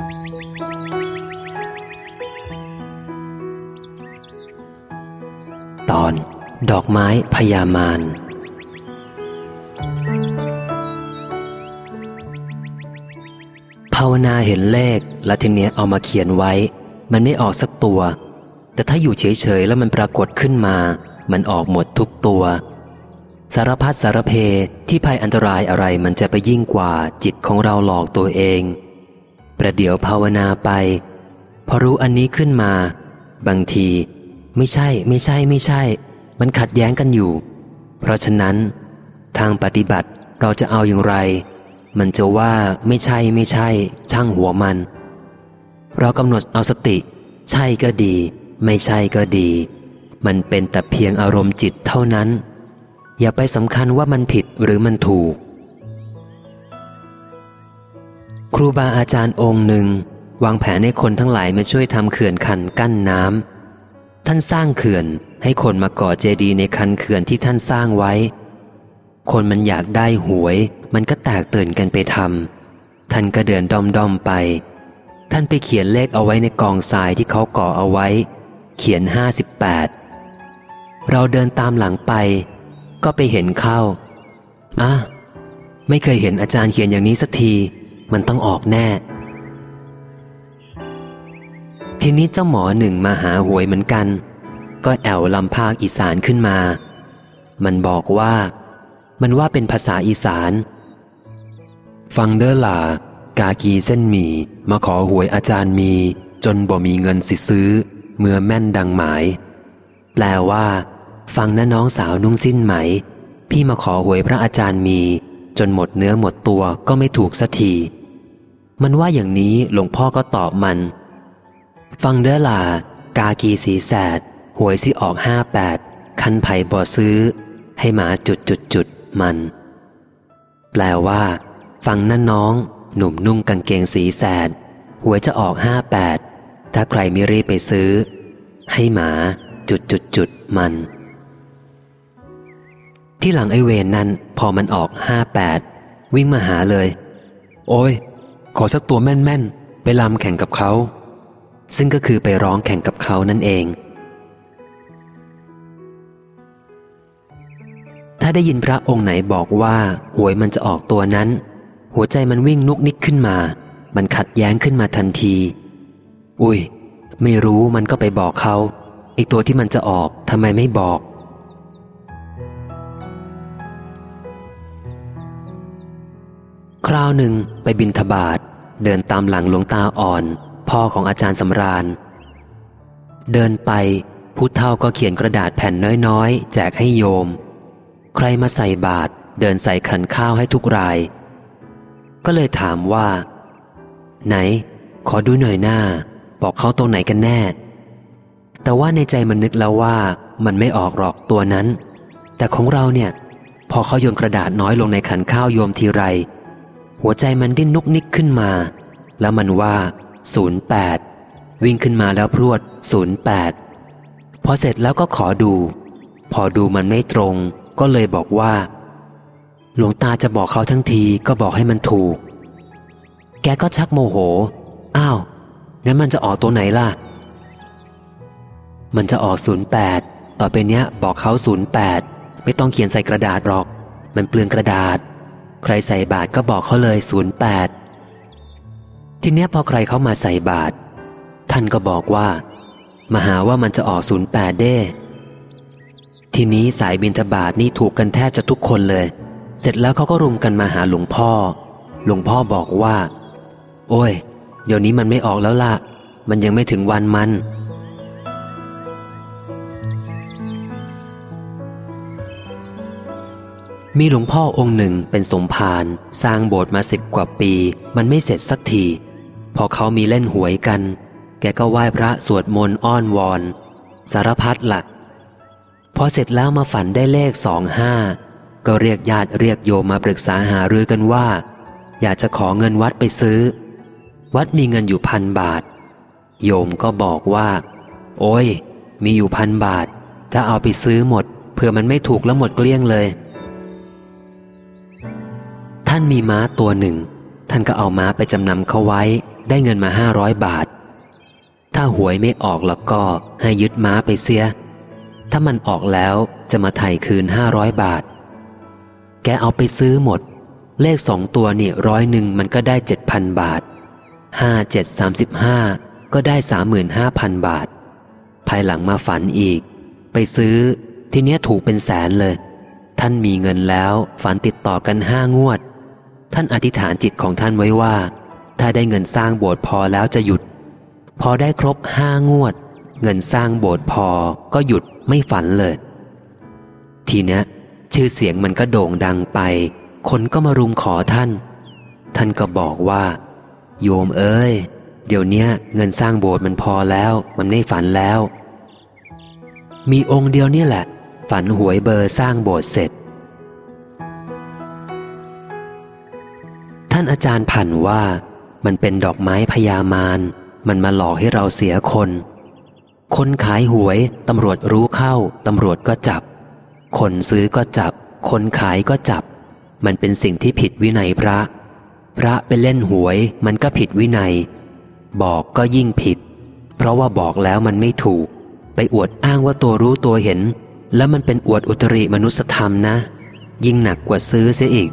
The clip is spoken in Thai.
ตอน ดอกไม้พยามารภาวนาเห็นเลขแล้วทีเนี้ยเอามาเขียนไว้ มันไม่ออกสักตัว แต่ถ้าอยู่เฉย ๆ แล้วมันปรากฏขึ้นมา มันออกหมดทุกตัว สารพัดสารเพที่ภัยอันตรายอะไรมันจะไปยิ่งกว่าจิตของเราหลอกตัวเอง ประเดี๋ยวภาวนาไป พอรู้อันนี้ขึ้นมา บางที ไม่ใช่ ไม่ใช่ ไม่ใช่ มันขัดแย้งกันอยู่ เพราะฉะนั้น ทางปฏิบัติเราจะเอาอย่างไร มันจะว่าไม่ใช่ไม่ใช่ ช่างหัวมัน เรากำหนดเอาสติ ใช่ก็ดี ไม่ใช่ก็ดี มันเป็นแต่เพียงอารมณ์จิตเท่านั้น อย่าไปสำคัญว่ามันผิดหรือมันถูก ครูบาอาจารย์องค์หนึ่ง วางแผนให้คนทั้งหลายมาช่วยทำเขื่อนคันกั้นน้ำท่านสร้างเขื่อนให้คนมาก่อเจดีย์ในคันเขื่อนที่ท่านสร้างไว้ คนมันอยากได้หวย มันก็แตกตื่นกันไปทำท่านก็เดินด้อมดอมไป ท่านไปเขียนเลขเอาไว้ในกองทรายที่เขาก่อเอาไว้ เขียนห้าสิบแปดเราเดินตามหลังไป ก็ไปเห็นเข้าอะไม่เคยเห็นอาจารย์เขียนอย่างนี้สักที มันต้องออกแน่ ทีนี้เจ้าหมอหนึ่งมาหาหวยเหมือนกัน ก็แอวลำภาคอีสานขึ้นมา มันบอกว่า มันว่าเป็นภาษาอีสาน ฟังเด้อล่ะกากีเส้นหมี่มาขอหวยอาจารย์มี จนบ่มีเงินสิซื้อ เมื่อแม่นดังหมาย แปลว่า ฟังนะน้องสาวนุ่งสิ้นไหม พี่มาขอหวยพระอาจารย์มี จนหมดเนื้อหมดตัวก็ไม่ถูกสักที มันว่าอย่างนี้หลวงพ่อก็ตอบมัน ฟังเด้อล่ะกากีสีแสดหวยสิออกห้าแปดคันไผ่บ่อซื้อ ให้หมาจุดจุดจุดมัน แปลว่า ฟังนั่นน้อง หนุ่มนุ่งกางเกงสีแสดหวยจะออกห้าแปดถ้าใครไม่รีบไปซื้อ ให้หมาจุดจุดจุดมัน ที่หลังไอเวนนั้นพอมันออกห้าแปดวิ่งมาหาเลย โอ้ย ขอสักตัวแม่นๆ ไปลำแข่งกับเขา ซึ่งก็คือไปร้องแข่งกับเขานั่นเอง ถ้าได้ยินพระองค์ไหนบอกว่าหวยมันจะออกตัวนั้น หัวใจมันวิ่งนุกนิกขึ้นมา มันขัดแย้งขึ้นมาทันที อุ้ย ไม่รู้มันก็ไปบอกเขาไอตัวที่มันจะออกทำไมไม่บอก คราวหนึ่งไปบินทบาทเดินตามหลังหลวงตาอ่อน พ่อของอาจารย์สำราญ เดินไปผู้เฒ่าก็เขียนกระดาษแผ่นน้อยๆ แจกให้โยม ใครมาใส่บาตรเดินใส่ขันข้าวให้ทุกราย ก็เลยถามว่า ไหน ขอดูหน่อยหน้า บอกเขาตรงไหนกันแน่ แต่ว่าในใจมันนึกแล้วว่ามันไม่ออกหรอกตัวนั้น แต่ของเราเนี่ย พอเขาโยนกระดาษน้อยลงในขันข้าวโยมทีไร หัวใจมันดิ้นนุกนิกขึ้นมา แล้วมันว่า 08 วิ่งขึ้นมาแล้วพรวด 08 พอเสร็จแล้วก็ขอดู พอดูมันไม่ตรง ก็เลยบอกว่า หลวงตาจะบอกเขาทั้งทีก็บอกให้มันถูก แกก็ชักโมโห อ้าว งั้นมันจะออกตัวไหนล่ะ มันจะออก 08 ต่อไปเนี้ยบอกเขา 08 ไม่ต้องเขียนใส่กระดาษหรอก มันเปลืองกระดาษ ใครใส่บาทก็บอกเขาเลย 08 ทีเนี้ยพอใครเขามาใส่บาทท่านก็บอกว่า มาหาว่ามันจะออก 08 เด้ ทีนี้สายบินทบาทนี่ถูกกันแทบจะทุกคนเลย เสร็จแล้วเขาก็รุมกันมาหาหลวงพ่อ หลวงพ่อบอกว่า โอ้ย เดี๋ยวนี้มันไม่ออกแล้วล่ะ มันยังไม่ถึงวันมัน มีหลวงพ่อองค์หนึ่งเป็นสมภารสร้างโบสถ์มาสิบกว่าปี มันไม่เสร็จสักที พอเขามีเล่นหวยกัน แกก็ไหว้พระสวดมนต์อ้อนวอน สารพัดหลัก พอเสร็จแล้วมาฝันได้เลขสองห้าก็เรียกญาติเรียกโยมมาปรึกษาหารือกันว่า อยากจะขอเงินวัดไปซื้อ วัดมีเงินอยู่พันบาท โยมก็บอกว่า โอ้ย มีอยู่พันบาท ถ้าเอาไปซื้อหมดเผื่อมันไม่ถูกแล้วหมดเกลี้ยงเลยานมีม้าตัวหนึ่ง ท่านก็เอาม้าไปจำนำเขาไว้ ได้เงินมาห้าร้อยบาท ถ้าหวยไม่ออกแล้วก็ให้ยึดม้าไปเสีย ถ้ามันออกแล้วจะมาไถ่คืนห้าร้อยบาท แกเอาไปซื้อหมด เลขสองตัวนี่ร้อยหนึ่งมันก็ได้เจ็ดพันบาทห้าเจ็ดสามสิบห้าก็ได้สามหมื่นห้าพันบาท ภายหลังมาฝันอีก ไปซื้อทีเนี้ยถูกเป็นแสนเลย ท่านมีเงินแล้วฝันติดต่อกันห้างวด ท่านอธิษฐานจิตของท่านไว้ว่า ถ้าได้เงินสร้างโบสถ์พอแล้วจะหยุด พอได้ครบห้างวด เงินสร้างโบสถ์พอก็หยุดไม่ฝันเลย ทีเนี้ยชื่อเสียงมันก็โด่งดังไป คนก็มารุมขอท่าน ท่านก็บอกว่า โยมเอ้ย เดี๋ยวนี้เงินสร้างโบสถ์มันพอแล้วมันไม่ฝันแล้ว มีองค์เดียวเนี่ยแหละ ฝันหวยเบอร์สร้างโบสถ์เสร็จานอาจารย์พันว่า มันเป็นดอกไม้พยามารมันมาหลอกให้เราเสียคน คนขายหวยตำรวจรู้เข้าตำรวจก็จับ คนซื้อก็จับ คนขายก็จับ มันเป็นสิ่งที่ผิดวินัยพระ พระไปเล่นหวย มันก็ผิดวินัย บอกก็ยิ่งผิด เพราะว่าบอกแล้วมันไม่ถูก ไปอวดอ้างว่าตัวรู้ตัวเห็น แล้วมันเป็นอวดอุตริมนุสธรรมนะ ยิ่งหนักกว่าซื้อเสียอีก